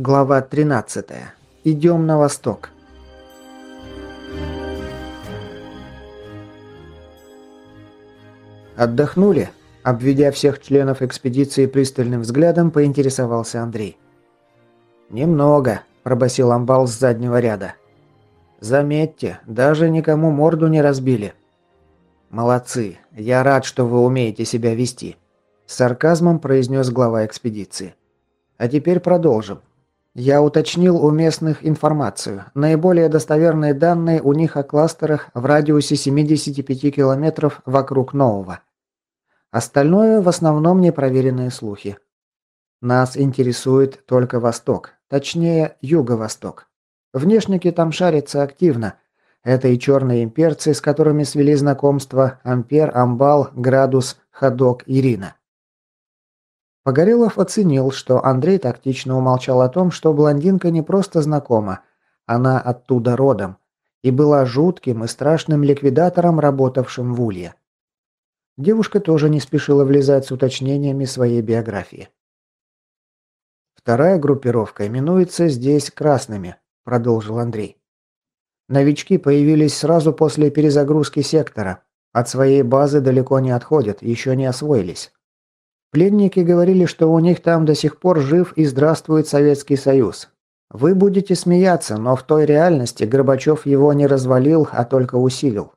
Глава 13. Идем на восток. Отдохнули? Обведя всех членов экспедиции пристальным взглядом, поинтересовался Андрей. «Немного», – пробасил амбал с заднего ряда. «Заметьте, даже никому морду не разбили». «Молодцы. Я рад, что вы умеете себя вести», – с сарказмом произнес глава экспедиции. «А теперь продолжим. Я уточнил у местных информацию. Наиболее достоверные данные у них о кластерах в радиусе 75 километров вокруг Нового. Остальное в основном непроверенные слухи. Нас интересует только Восток, точнее Юго-Восток. Внешники там шарятся активно. Это и черные имперцы, с которыми свели знакомство Ампер, Амбал, Градус, Ходок, Ирина. Погорелов оценил, что Андрей тактично умолчал о том, что блондинка не просто знакома, она оттуда родом, и была жутким и страшным ликвидатором, работавшим в Улье. Девушка тоже не спешила влезать с уточнениями своей биографии. «Вторая группировка именуется здесь красными», – продолжил Андрей. «Новички появились сразу после перезагрузки сектора. От своей базы далеко не отходят, еще не освоились. Пленники говорили, что у них там до сих пор жив и здравствует Советский Союз. Вы будете смеяться, но в той реальности Горбачев его не развалил, а только усилил.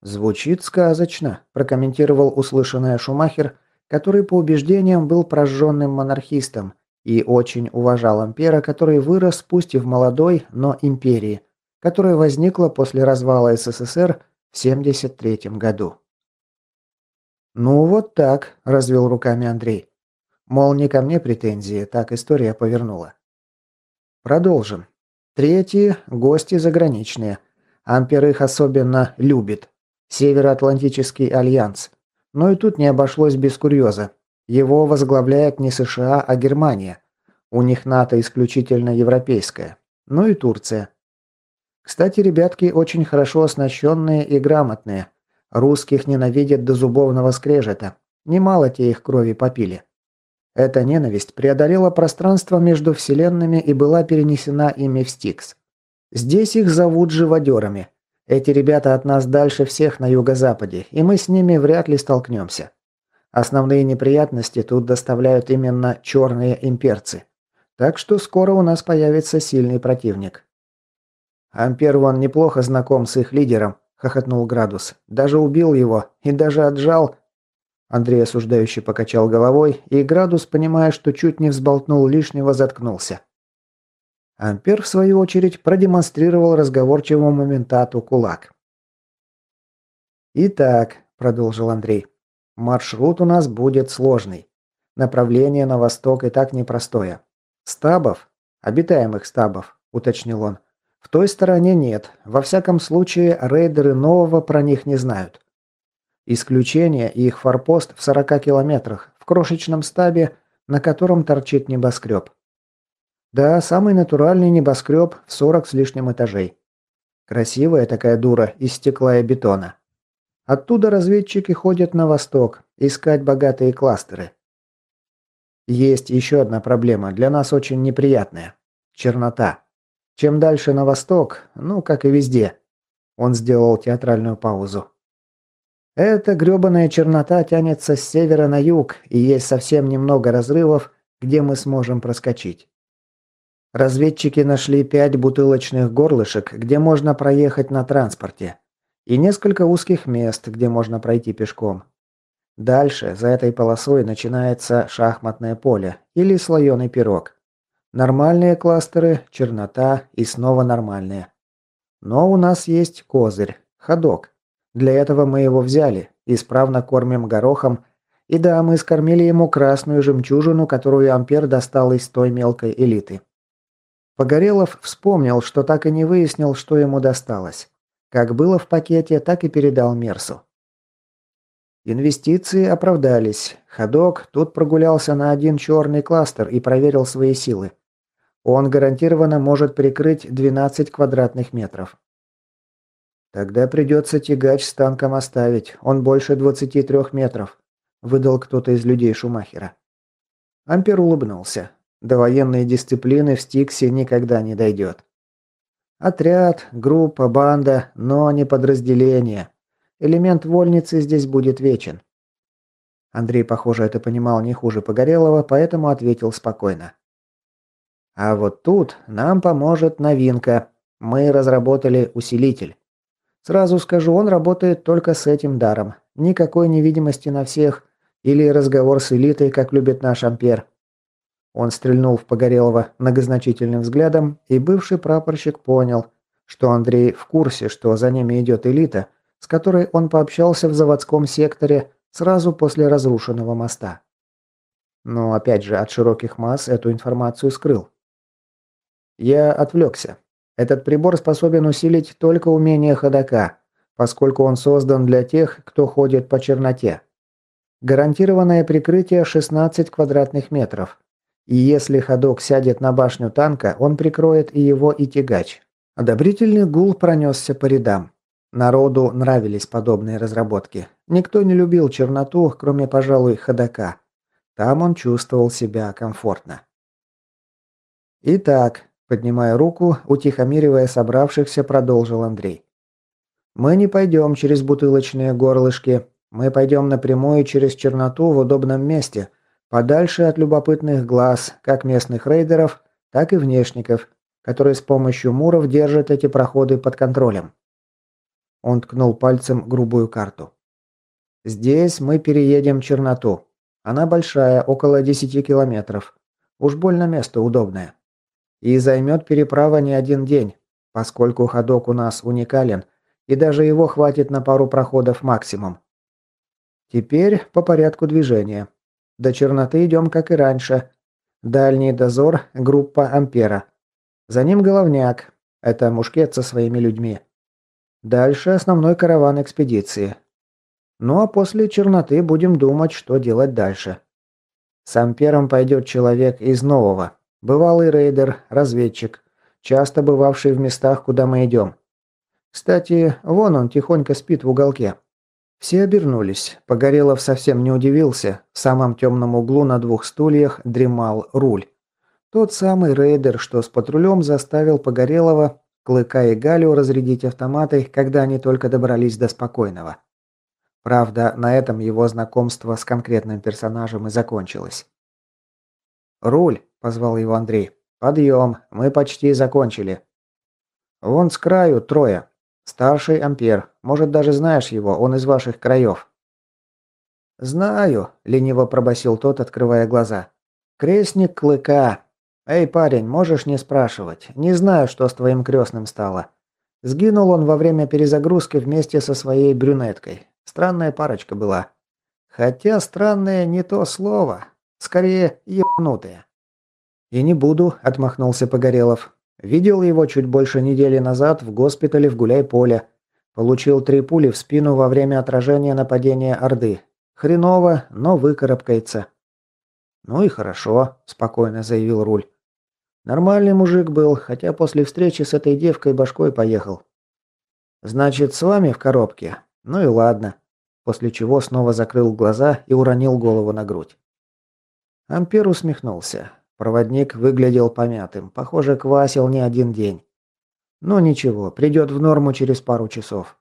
Звучит сказочно, прокомментировал услышанное Шумахер, который по убеждениям был прожженным монархистом и очень уважал Ампера, который вырос пусть и в молодой, но империи, которая возникла после развала СССР в 1973 году. «Ну вот так», – развел руками Андрей. Мол, не ко мне претензии, так история повернула. Продолжим. Третьи – гости заграничные. Ампер их особенно любит. Североатлантический альянс. Но и тут не обошлось без курьеза. Его возглавляет не США, а Германия. У них НАТО исключительно европейское. Ну и Турция. Кстати, ребятки очень хорошо оснащенные и грамотные. Русских ненавидят до зубовного скрежета. Немало те их крови попили. Эта ненависть преодолела пространство между вселенными и была перенесена ими в Стикс. Здесь их зовут живодерами. Эти ребята от нас дальше всех на юго-западе, и мы с ними вряд ли столкнемся. Основные неприятности тут доставляют именно черные имперцы. Так что скоро у нас появится сильный противник. Ампер вон неплохо знаком с их лидером, – хохотнул Градус. «Даже убил его. И даже отжал...» Андрей осуждающе покачал головой, и Градус, понимая, что чуть не взболтнул лишнего, заткнулся. Ампер, в свою очередь, продемонстрировал разговорчивому моментату кулак. «Итак», – продолжил Андрей, – «маршрут у нас будет сложный. Направление на восток и так непростое. Стабов, обитаемых стабов», – уточнил он, в той стороне нет. Во всяком случае, рейдеры нового про них не знают. Исключение – их форпост в 40 километрах, в крошечном стабе, на котором торчит небоскреб. Да, самый натуральный небоскреб в 40 с лишним этажей. Красивая такая дура из стекла и бетона. Оттуда разведчики ходят на восток, искать богатые кластеры. Есть еще одна проблема, для нас очень неприятная. Чернота. Чем дальше на восток, ну, как и везде. Он сделал театральную паузу. Эта грёбаная чернота тянется с севера на юг, и есть совсем немного разрывов, где мы сможем проскочить. Разведчики нашли пять бутылочных горлышек, где можно проехать на транспорте, и несколько узких мест, где можно пройти пешком. Дальше, за этой полосой, начинается шахматное поле или слоеный пирог. Нормальные кластеры, чернота и снова нормальные. Но у нас есть козырь, ходок. Для этого мы его взяли, исправно кормим горохом. И да, мы скормили ему красную жемчужину, которую Ампер достал из той мелкой элиты. Погорелов вспомнил, что так и не выяснил, что ему досталось. Как было в пакете, так и передал Мерсу. Инвестиции оправдались. Ходок тут прогулялся на один черный кластер и проверил свои силы. Он гарантированно может прикрыть 12 квадратных метров. Тогда придется тягач с танком оставить. Он больше 23 метров, выдал кто-то из людей Шумахера. Ампер улыбнулся. До военной дисциплины в Стиксе никогда не дойдет. Отряд, группа, банда, но не подразделение. Элемент вольницы здесь будет вечен. Андрей, похоже, это понимал не хуже Погорелого, поэтому ответил спокойно. А вот тут нам поможет новинка. Мы разработали усилитель. Сразу скажу, он работает только с этим даром. Никакой невидимости на всех или разговор с элитой, как любит наш Ампер. Он стрельнул в Погорелого многозначительным взглядом, и бывший прапорщик понял, что Андрей в курсе, что за ними идет элита, с которой он пообщался в заводском секторе сразу после разрушенного моста. Но опять же, от широких масс эту информацию скрыл. Я отвлекся. Этот прибор способен усилить только умение ходока, поскольку он создан для тех, кто ходит по черноте. Гарантированное прикрытие 16 квадратных метров. И если ходок сядет на башню танка, он прикроет и его, и тягач. Одобрительный гул пронесся по рядам. Народу нравились подобные разработки. Никто не любил черноту, кроме, пожалуй, ходока. Там он чувствовал себя комфортно. Итак, поднимая руку, утихомиривая собравшихся, продолжил Андрей. Мы не пойдем через бутылочные горлышки. Мы пойдем напрямую через черноту в удобном месте, Подальше от любопытных глаз, как местных рейдеров, так и внешников, которые с помощью муров держат эти проходы под контролем. Он ткнул пальцем грубую карту. Здесь мы переедем черноту. Она большая, около 10 километров. Уж больно место удобное. И займет переправа не один день, поскольку ходок у нас уникален, и даже его хватит на пару проходов максимум. Теперь по порядку движения. До черноты идем, как и раньше. Дальний дозор – группа Ампера. За ним головняк. Это мушкет со своими людьми. Дальше основной караван экспедиции. Ну а после черноты будем думать, что делать дальше. С Ампером пойдет человек из нового. Бывалый рейдер, разведчик. Часто бывавший в местах, куда мы идем. Кстати, вон он тихонько спит в уголке. Все обернулись. Погорелов совсем не удивился. В самом темном углу на двух стульях дремал руль. Тот самый рейдер, что с патрулем заставил Погорелова, Клыка и Галю разрядить автоматы, когда они только добрались до спокойного. Правда, на этом его знакомство с конкретным персонажем и закончилось. «Руль», – позвал его Андрей. «Подъем, мы почти закончили». «Вон с краю трое. Старший Ампер. Может, даже знаешь его, он из ваших краев». «Знаю», – лениво пробасил тот, открывая глаза. «Крестник Клыка. Эй, парень, можешь не спрашивать. Не знаю, что с твоим крестным стало. Сгинул он во время перезагрузки вместе со своей брюнеткой. Странная парочка была. Хотя странное не то слово. Скорее, ебанутые». «И не буду», – отмахнулся Погорелов. Видел его чуть больше недели назад в госпитале в Гуляй-Поле. Получил три пули в спину во время отражения нападения Орды. Хреново, но выкарабкается. «Ну и хорошо», – спокойно заявил Руль. «Нормальный мужик был, хотя после встречи с этой девкой башкой поехал». «Значит, с вами в коробке? Ну и ладно». После чего снова закрыл глаза и уронил голову на грудь. Ампер усмехнулся. Проводник выглядел помятым, похоже, квасил не один день. Но ничего, придет в норму через пару часов.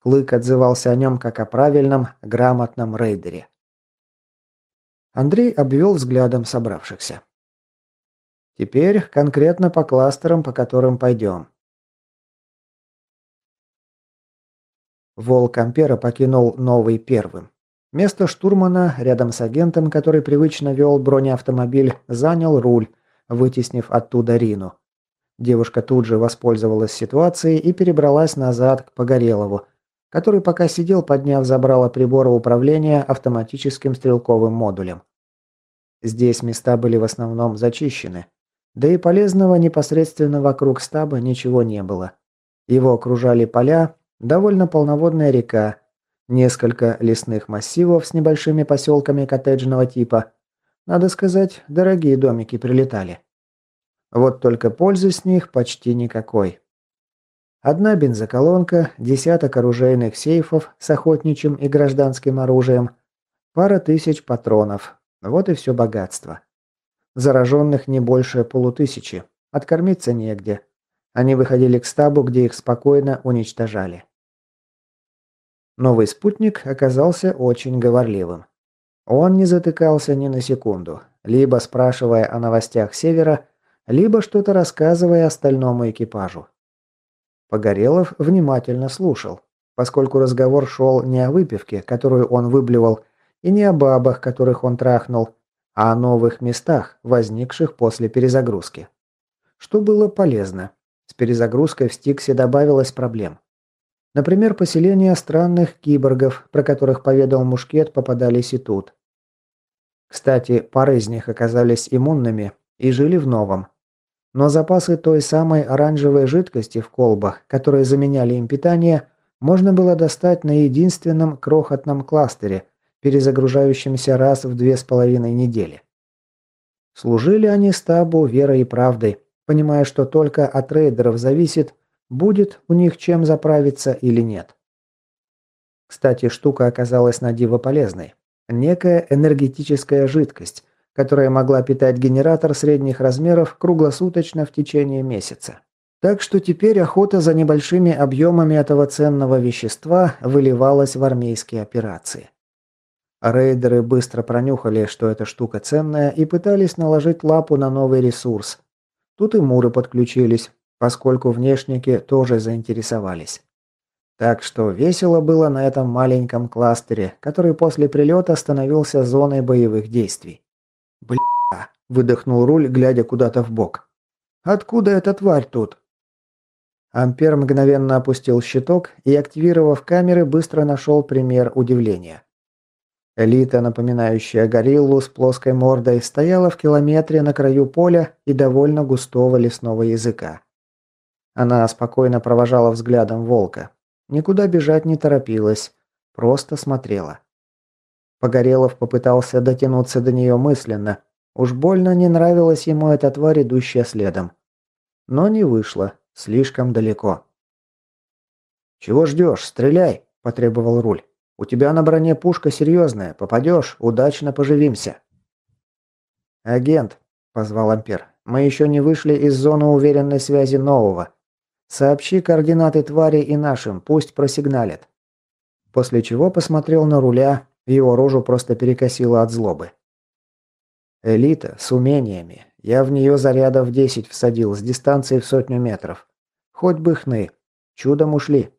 Клык отзывался о нем как о правильном, грамотном рейдере. Андрей обвел взглядом собравшихся. Теперь конкретно по кластерам, по которым пойдем. Волк Ампера покинул новый первым. Место штурмана рядом с агентом, который привычно вел бронеавтомобиль, занял руль, вытеснив оттуда Рину. Девушка тут же воспользовалась ситуацией и перебралась назад к Погорелову, который пока сидел, подняв забрало прибора управления автоматическим стрелковым модулем. Здесь места были в основном зачищены. Да и полезного непосредственно вокруг стаба ничего не было. Его окружали поля, довольно полноводная река, Несколько лесных массивов с небольшими поселками коттеджного типа. Надо сказать, дорогие домики прилетали. Вот только пользы с них почти никакой. Одна бензоколонка, десяток оружейных сейфов с охотничьим и гражданским оружием, пара тысяч патронов. Вот и все богатство. Зараженных не больше полутысячи. Откормиться негде. Они выходили к стабу, где их спокойно уничтожали. Новый спутник оказался очень говорливым. Он не затыкался ни на секунду, либо спрашивая о новостях Севера, либо что-то рассказывая остальному экипажу. Погорелов внимательно слушал, поскольку разговор шел не о выпивке, которую он выблевал, и не о бабах, которых он трахнул, о новых местах, возникших после перезагрузки. Что было полезно. С перезагрузкой в Стиксе добавилось проблем. Например, поселения странных киборгов, про которых поведал Мушкет, попадались и тут. Кстати, пара из них оказались иммунными и жили в новом. Но запасы той самой оранжевой жидкости в колбах, которые заменяли им питание, можно было достать на единственном крохотном кластере, перезагружающемся раз в две с половиной недели. Служили они стабу верой и правдой, понимая, что только от рейдеров зависит, будет у них чем заправиться или нет. Кстати, штука оказалась на диво полезной. Некая энергетическая жидкость, которая могла питать генератор средних размеров круглосуточно в течение месяца. Так что теперь охота за небольшими объемами этого ценного вещества выливалась в армейские операции. Рейдеры быстро пронюхали, что эта штука ценная, и пытались наложить лапу на новый ресурс. Тут и муры подключились, поскольку внешники тоже заинтересовались. Так что весело было на этом маленьком кластере, который после прилета становился зоной боевых действий. «Бля!» – выдохнул руль, глядя куда-то в бок. «Откуда эта тварь тут?» Ампер мгновенно опустил щиток и, активировав камеры, быстро нашел пример удивления. Элита, напоминающая гориллу с плоской мордой, стояла в километре на краю поля и довольно густого лесного языка. Она спокойно провожала взглядом волка, Никуда бежать не торопилась, просто смотрела. Погорелов попытался дотянуться до нее мысленно. Уж больно не нравилась ему эта тварь, идущая следом. Но не вышло, слишком далеко. «Чего ждешь? Стреляй!» – потребовал руль. «У тебя на броне пушка серьезная. Попадешь, удачно поживимся». «Агент», – позвал Ампер, – «мы еще не вышли из зоны уверенной связи нового. Сообщи координаты твари и нашим, пусть просигналят. После чего посмотрел на руля, его рожу просто перекосило от злобы. Элита с умениями. Я в нее зарядов 10 всадил с дистанции в сотню метров. Хоть бы хны. Чудом ушли.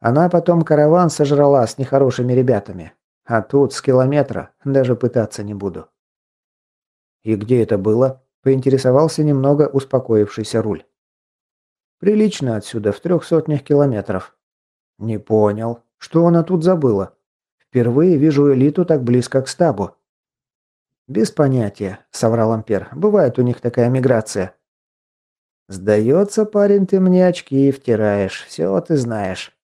Она потом караван сожрала с нехорошими ребятами. А тут с километра даже пытаться не буду. И где это было? Поинтересовался немного успокоившийся руль. Прилично отсюда, в трех сотнях километров. Не понял. Что она тут забыла? Впервые вижу элиту так близко к стабу. Без понятия, соврал Ампер. Бывает у них такая миграция. Сдается, парень, ты мне очки втираешь. Все ты знаешь.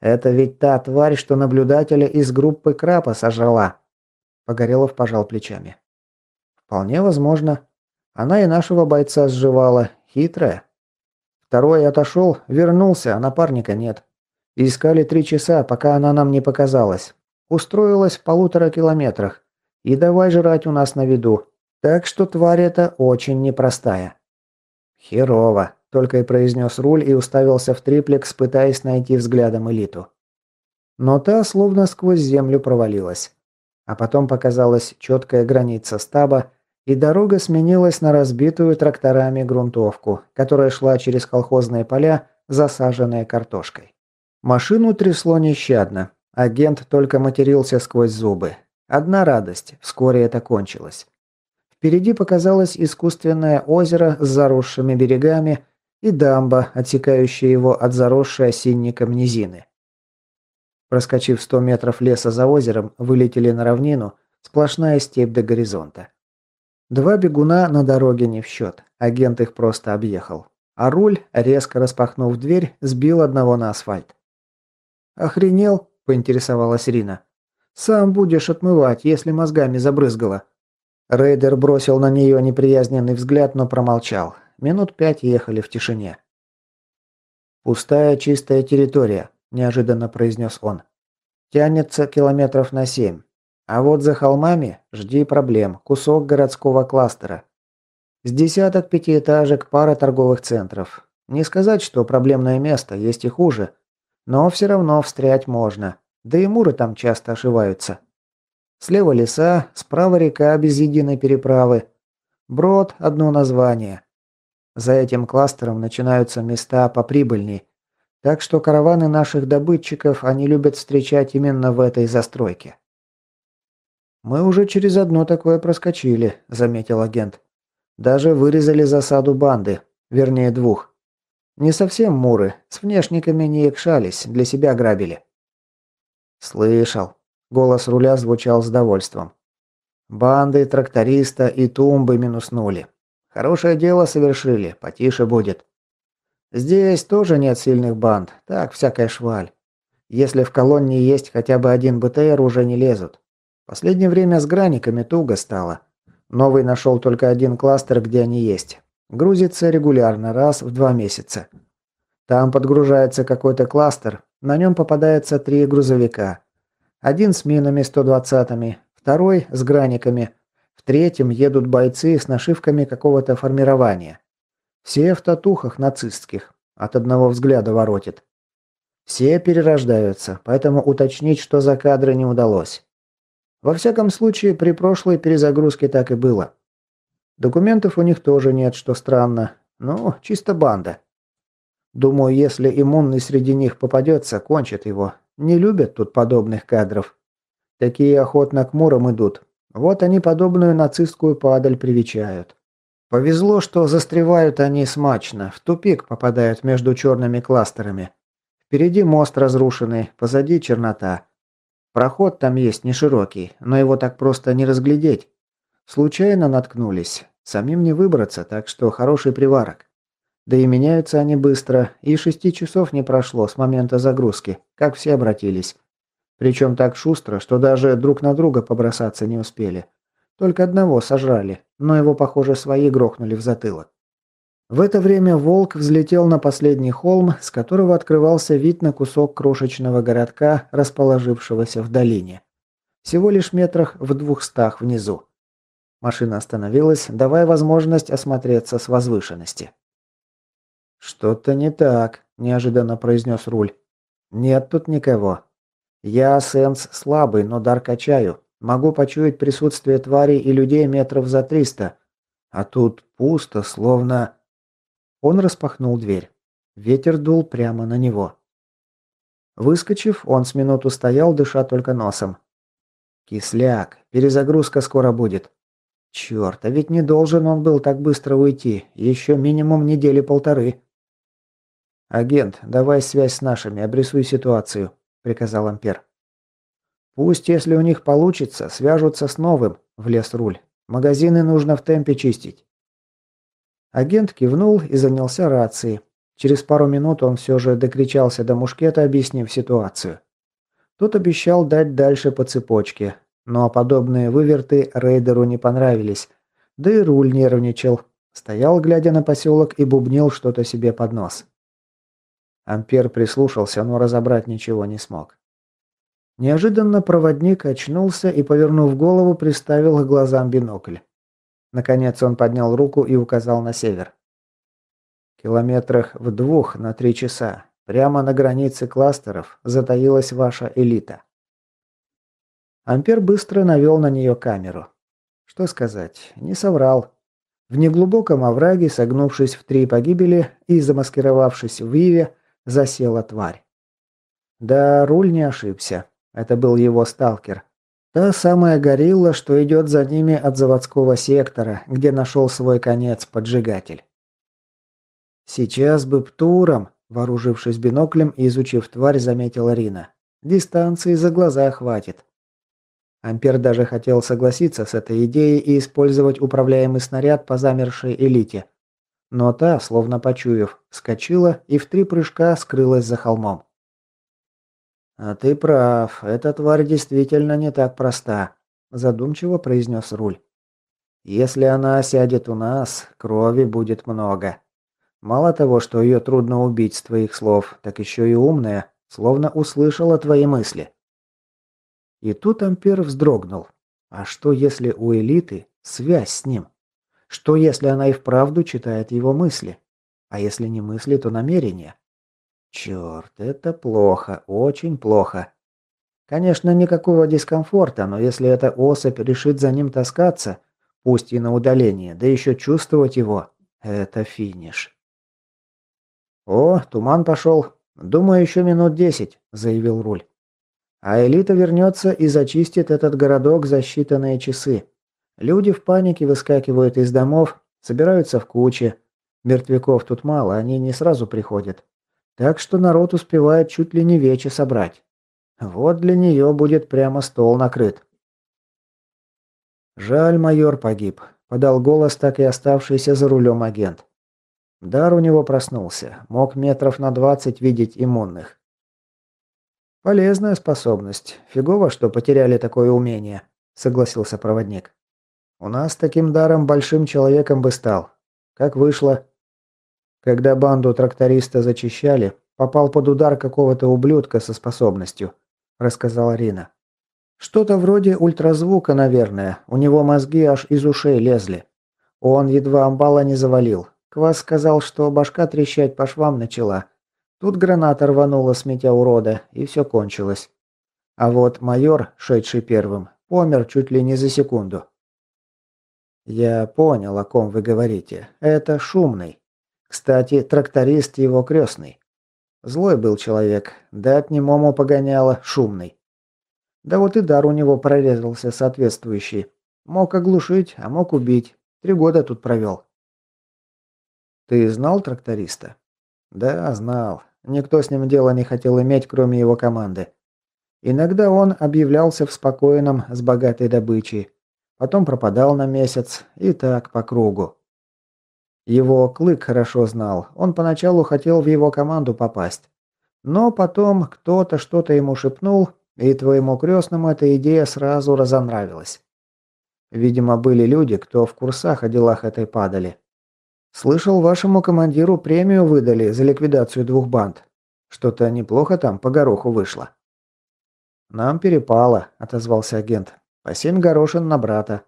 Это ведь та тварь, что наблюдателя из группы Крапа сожрала. Погорелов пожал плечами. Вполне возможно. Она и нашего бойца сживала. Хитрая. Второй отошел, вернулся, а напарника нет. Искали три часа, пока она нам не показалась. Устроилась в полутора километрах. И давай жрать у нас на виду. Так что тварь эта очень непростая. Херово, только и произнес руль и уставился в триплекс, пытаясь найти взглядом элиту. Но та словно сквозь землю провалилась. А потом показалась четкая граница стаба, и дорога сменилась на разбитую тракторами грунтовку, которая шла через колхозные поля, засаженные картошкой. Машину трясло нещадно. Агент только матерился сквозь зубы. Одна радость – вскоре это кончилось. Впереди показалось искусственное озеро с заросшими берегами и дамба, отсекающая его от заросшей осинником низины. Проскочив 100 метров леса за озером, вылетели на равнину, сплошная степь до горизонта. Два бегуна на дороге не в счет. Агент их просто объехал. А руль, резко распахнув дверь, сбил одного на асфальт. «Охренел?» – поинтересовалась Рина. «Сам будешь отмывать, если мозгами забрызгала». Рейдер бросил на нее неприязненный взгляд, но промолчал. Минут пять ехали в тишине. «Пустая чистая территория», – неожиданно произнес он. «Тянется километров на семь. А вот за холмами жди проблем. Кусок городского кластера. С десяток пятиэтажек, пара торговых центров. Не сказать, что проблемное место, есть и хуже. Но все равно встрять можно. Да и муры там часто ошиваются. Слева леса, справа река без единой переправы. Брод – одно название. За этим кластером начинаются места поприбыльней. Так что караваны наших добытчиков они любят встречать именно в этой застройке. «Мы уже через одно такое проскочили», – заметил агент. «Даже вырезали засаду банды, вернее двух. Не совсем муры, с внешниками не якшались, для себя грабили». «Слышал», – голос руля звучал с довольством. «Банды, тракториста и тумбы минуснули. Хорошее дело совершили, потише будет. Здесь тоже нет сильных банд, так всякая шваль. Если в колонне есть хотя бы один БТР, уже не лезут. Последнее время с граниками туго стало. Новый нашел только один кластер, где они есть. Грузится регулярно, раз в два месяца. Там подгружается какой-то кластер, на нем попадается три грузовика. Один с минами 120-ми, второй с граниками, в третьем едут бойцы с нашивками какого-то формирования. Все в татухах нацистских. От одного взгляда воротит. Все перерождаются, поэтому уточнить, что за кадры, не удалось. Во всяком случае, при прошлой перезагрузке так и было. Документов у них тоже нет, что странно. Ну, чисто банда. Думаю, если иммунный среди них попадется, кончат его. Не любят тут подобных кадров. Такие охотно к мурам идут, вот они подобную нацистскую падаль привечают. Повезло, что застревают они смачно, в тупик попадают между черными кластерами. Впереди мост разрушенный, позади чернота. Проход там есть не широкий, но его так просто не разглядеть. Случайно наткнулись. Самим не выбраться, так что хороший приварок. Да и меняются они быстро, и шести часов не прошло с момента загрузки, как все обратились. Причем так шустро, что даже друг на друга побросаться не успели. Только одного сожрали, но его, похоже, свои грохнули в затылок. В это время волк взлетел на последний холм, с которого открывался вид на кусок крошечного городка, расположившегося в долине. Всего лишь метрах в двухстах внизу. Машина остановилась, давая возможность осмотреться с возвышенности. «Что-то не так», – неожиданно произнес руль. «Нет тут никого. Я сенс слабый, но дар качаю. Могу почуять присутствие тварей и людей метров за триста. А тут пусто, словно... Он распахнул дверь. Ветер дул прямо на него. Выскочив, он с минуту стоял, дыша только носом. «Кисляк, перезагрузка скоро будет». «Черт, а ведь не должен он был так быстро уйти. Еще минимум недели полторы». «Агент, давай связь с нашими, обрисуй ситуацию», – приказал Ампер. «Пусть, если у них получится, свяжутся с новым», – влез руль. «Магазины нужно в темпе чистить». Агент кивнул и занялся рацией. Через пару минут он все же докричался до мушкета, объяснив ситуацию. Тот обещал дать дальше по цепочке, но подобные выверты рейдеру не понравились. Да и руль нервничал. Стоял, глядя на поселок, и бубнил что-то себе под нос. Ампер прислушался, но разобрать ничего не смог. Неожиданно проводник очнулся и, повернув голову, приставил к глазам бинокль. Наконец он поднял руку и указал на север. Километрах в двух на три часа, прямо на границе кластеров, затаилась ваша элита. Ампер быстро навел на нее камеру. Что сказать, не соврал. В неглубоком овраге, согнувшись в три погибели и замаскировавшись в Иве, засела тварь. Да, руль не ошибся. Это был его сталкер. Та самая горилла, что идет за ними от заводского сектора, где нашел свой конец поджигатель. Сейчас бы птуром, вооружившись биноклем и изучив тварь, заметила Рина. Дистанции за глаза хватит. Ампер даже хотел согласиться с этой идеей и использовать управляемый снаряд по замершей элите, но та, словно почуяв, вскочила и в три прыжка скрылась за холмом. «А ты прав, эта тварь действительно не так проста», – задумчиво произнес Руль. «Если она осядет у нас, крови будет много. Мало того, что ее трудно убить с твоих слов, так еще и умная, словно услышала твои мысли». И тут Ампер вздрогнул. А что если у элиты связь с ним? Что если она и вправду читает его мысли? А если не мысли, то намерения? Черт, это плохо, очень плохо. Конечно, никакого дискомфорта, но если эта особь решит за ним таскаться, пусть и на удаление, да еще чувствовать его, это финиш. «О, туман пошел. Думаю, еще минут десять», — заявил Руль. «А элита вернется и зачистит этот городок за считанные часы. Люди в панике выскакивают из домов, собираются в кучи. Мертвяков тут мало, они не сразу приходят. Так что народ успевает чуть ли не вечи собрать. Вот для нее будет прямо стол накрыт». «Жаль, майор погиб», — подал голос так и оставшийся за рулем агент. Дар у него проснулся, мог метров на двадцать видеть иммунных. «Полезная способность. Фигово, что потеряли такое умение», — согласился проводник. «У нас таким даром большим человеком бы стал. Как вышло?» Когда банду тракториста зачищали, попал под удар какого-то ублюдка со способностью, рассказала Рина. Что-то вроде ультразвука, наверное. У него мозги аж из ушей лезли. Он едва амбала не завалил, Квас сказал, что башка трещать по швам начала. Тут граната рванула, сметя урода, и все кончилось. А вот майор, шедший первым, помер чуть ли не за секунду. «Я понял, о ком вы говорите. Это Шумный. Кстати, тракторист его крестный. Злой был человек, дать немому погоняло, Шумный. Да вот и дар у него прорезался соответствующий. Мог оглушить, а мог убить. Три года тут провел. «Ты знал тракториста?» «Да, знал. Никто с ним дела не хотел иметь, кроме его команды. Иногда он объявлялся в спокойном с богатой добычей. Потом пропадал на месяц. И так по кругу. Его Клык хорошо знал. Он поначалу хотел в его команду попасть. Но потом кто-то что-то ему шепнул, и твоему крестному эта идея сразу разонравилась. Видимо, были люди, кто в курсах о делах этой падали. Слышал, вашему командиру премию выдали за ликвидацию двух банд. Что-то неплохо там по гороху вышло. Нам перепало, отозвался агент. По семь горошин на брата.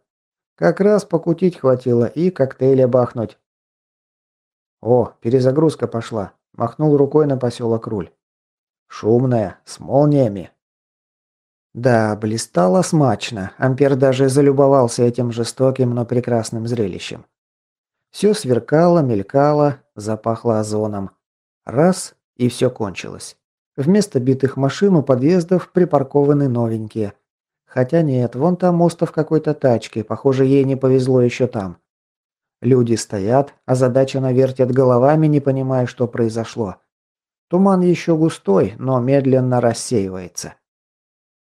Как раз покутить хватило и коктейли бахнуть. О, перезагрузка пошла. Махнул рукой на поселок Руль. Шумная, с молниями. Да, блистало смачно. Ампер даже залюбовался этим жестоким, но прекрасным зрелищем. Все сверкало, мелькало, запахло озоном. Раз – и все кончилось. Вместо битых машин у подъездов припаркованы новенькие. Хотя нет, вон там остов какой-то тачки, похоже, ей не повезло еще там. Люди стоят, а задача навертят головами, не понимая, что произошло. Туман еще густой, но медленно рассеивается.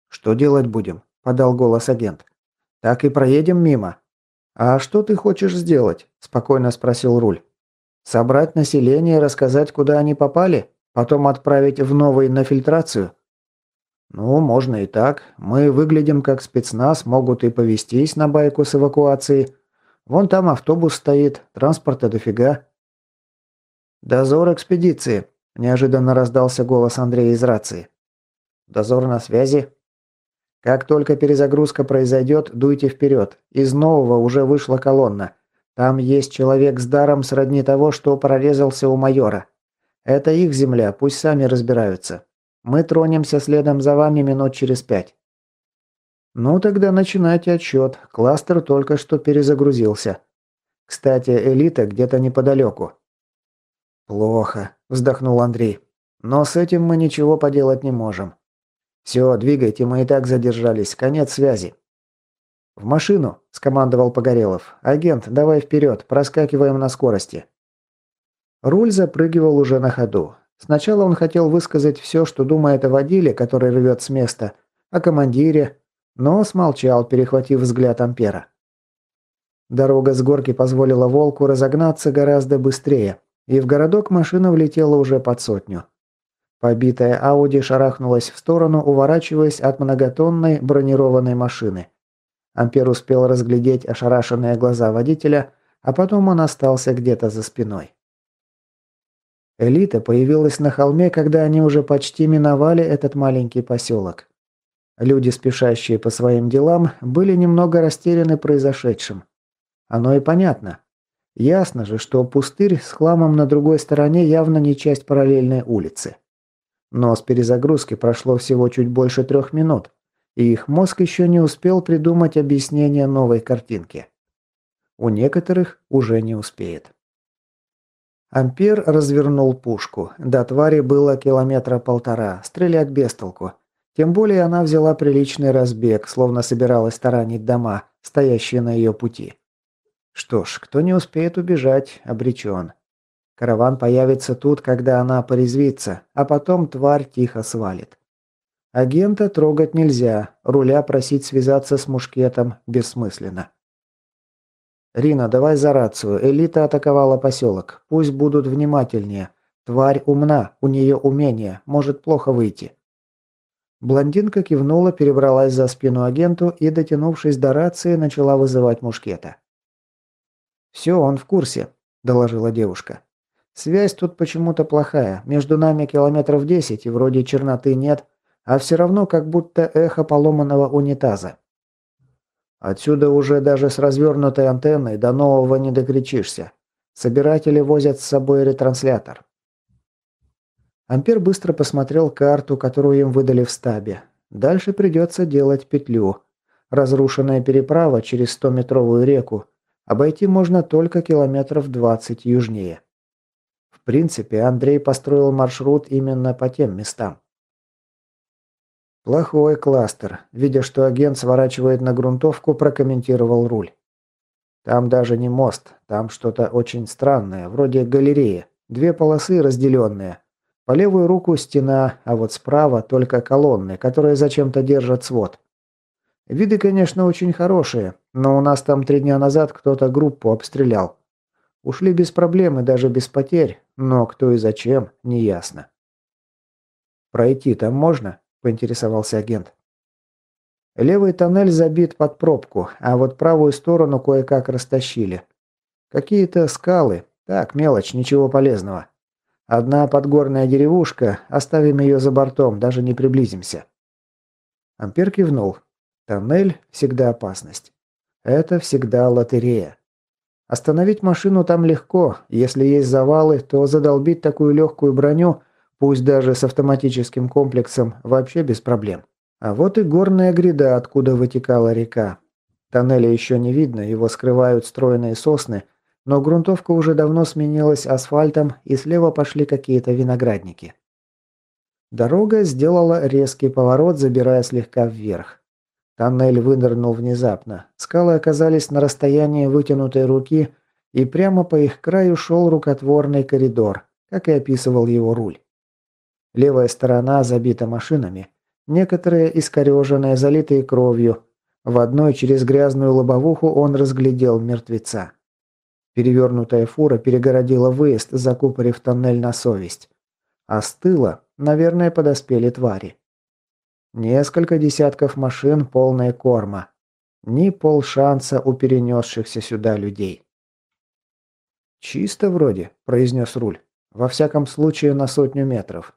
«Что делать будем?» – подал голос агент. «Так и проедем мимо». «А что ты хочешь сделать?» – спокойно спросил Руль. «Собрать население, рассказать, куда они попали? Потом отправить в новый на фильтрацию?» «Ну, можно и так. Мы выглядим как спецназ, могут и повестись на байку с эвакуацией. Вон там автобус стоит, транспорта дофига». «Дозор экспедиции», – неожиданно раздался голос Андрея из рации. «Дозор на связи», как только перезагрузка произойдет, дуйте вперед. Из нового уже вышла колонна. Там есть человек с даром сродни того, что прорезался у майора. Это их земля, пусть сами разбираются. Мы тронемся следом за вами минут через пять. Ну тогда начинайте отсчет. Кластер только что перезагрузился. Кстати, элита где-то неподалеку. Плохо, вздохнул Андрей. Но с этим мы ничего поделать не можем. «Все, двигайте, мы и так задержались. Конец связи». «В машину!» – скомандовал Погорелов. «Агент, давай вперед, проскакиваем на скорости». Руль запрыгивал уже на ходу. Сначала он хотел высказать все, что думает о водиле, который рвет с места, о командире, но смолчал, перехватив взгляд Ампера. Дорога с горки позволила Волку разогнаться гораздо быстрее, и в городок машина влетела уже под сотню. Побитая Ауди шарахнулась в сторону, уворачиваясь от многотонной бронированной машины. Ампер успел разглядеть ошарашенные глаза водителя, а потом он остался где-то за спиной. Элита появилась на холме, когда они уже почти миновали этот маленький поселок. Люди, спешащие по своим делам, были немного растеряны произошедшим. Оно и понятно. Ясно же, что пустырь с хламом на другой стороне явно не часть параллельной улицы. Но с перезагрузки прошло всего чуть больше трех минут, и их мозг еще не успел придумать объяснение новой картинки. У некоторых уже не успеет. Ампер развернул пушку. До твари было километра полтора, стрелять без толку. Тем более она взяла приличный разбег, словно собиралась таранить дома, стоящие на ее пути. Что ж, кто не успеет убежать, обречен. Караван появится тут, когда она порезвится, а потом тварь тихо свалит. Агента трогать нельзя, руля просить связаться с мушкетом бессмысленно. «Рина, давай за рацию. Элита атаковала поселок. Пусть будут внимательнее. Тварь умна, у нее умение, может плохо выйти». Блондинка кивнула, перебралась за спину агенту и, дотянувшись до рации, начала вызывать мушкета. «Все, он в курсе», – доложила девушка. «Связь тут почему-то плохая. Между нами километров десять, и вроде черноты нет, а все равно как будто эхо поломанного унитаза. Отсюда уже даже с развернутой антенной до нового не докричишься. Собиратели возят с собой ретранслятор». Ампер быстро посмотрел карту, которую им выдали в стабе. Дальше придется делать петлю. Разрушенная переправа через 100-метровую реку – Обойти можно только километров 20 южнее. В принципе, Андрей построил маршрут именно по тем местам. Плохой кластер. Видя, что агент сворачивает на грунтовку, прокомментировал руль. Там даже не мост, там что-то очень странное, вроде галереи. Две полосы разделенные. По левую руку стена, а вот справа только колонны, которые зачем-то держат свод. Виды, конечно, очень хорошие, но у нас там три дня назад кто-то группу обстрелял. Ушли без проблем и даже без потерь, но кто и зачем, неясно. «Пройти там можно?» – поинтересовался агент. Левый тоннель забит под пробку, а вот правую сторону кое-как растащили. Какие-то скалы. Так, мелочь, ничего полезного. Одна подгорная деревушка, оставим ее за бортом, даже не приблизимся. Ампер кивнул. Тоннель – всегда опасность. Это всегда лотерея. Остановить машину там легко. Если есть завалы, то задолбить такую легкую броню, пусть даже с автоматическим комплексом, вообще без проблем. А вот и горная гряда, откуда вытекала река. Тоннеля еще не видно, его скрывают стройные сосны, но грунтовка уже давно сменилась асфальтом, и слева пошли какие-то виноградники. Дорога сделала резкий поворот, забирая слегка вверх. Тоннель вынырнул внезапно. Скалы оказались на расстоянии вытянутой руки, и прямо по их краю шел рукотворный коридор, как и описывал его руль. Левая сторона забита машинами, некоторые искореженные, залитые кровью. В одной через грязную лобовуху он разглядел мертвеца. Перевернутая фура перегородила выезд, закупорив тоннель на совесть. А с тыла, наверное, подоспели твари. Несколько десятков машин, полная корма. Ни полшанса у перенесшихся сюда людей. «Чисто вроде», – произнес руль. «Во всяком случае на сотню метров.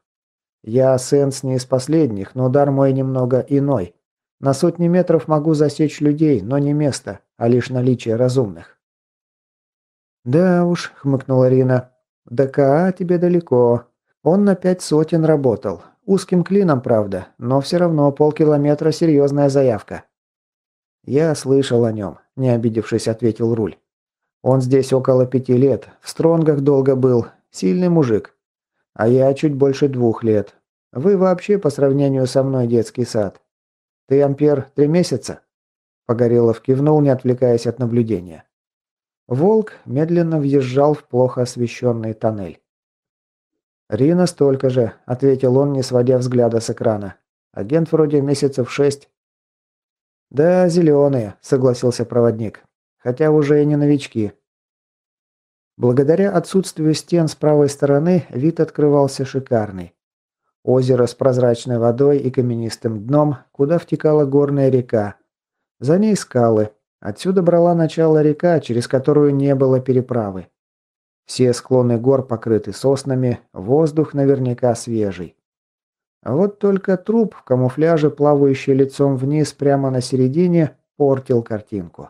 Я сенс не из последних, но удар мой немного иной. На сотни метров могу засечь людей, но не место, а лишь наличие разумных». «Да уж», – хмыкнула Рина. «До КА тебе далеко. Он на пять сотен работал. Узким клином, правда, но все равно полкилометра серьезная заявка. Я слышал о нем, не обидевшись, ответил Руль. Он здесь около пяти лет, в Стронгах долго был, сильный мужик. А я чуть больше двух лет. Вы вообще по сравнению со мной детский сад. Ты, Ампер, три месяца?» Погорелов кивнул, не отвлекаясь от наблюдения. Волк медленно въезжал в плохо освещенный тоннель. «Рина столько же», – ответил он, не сводя взгляда с экрана. «Агент вроде месяцев шесть». «Да, зеленые», – согласился проводник. «Хотя уже и не новички». Благодаря отсутствию стен с правой стороны вид открывался шикарный. Озеро с прозрачной водой и каменистым дном, куда втекала горная река. За ней скалы. Отсюда брала начало река, через которую не было переправы. Все склоны гор покрыты соснами, воздух наверняка свежий. Вот только труп в камуфляже, плавающий лицом вниз прямо на середине, портил картинку.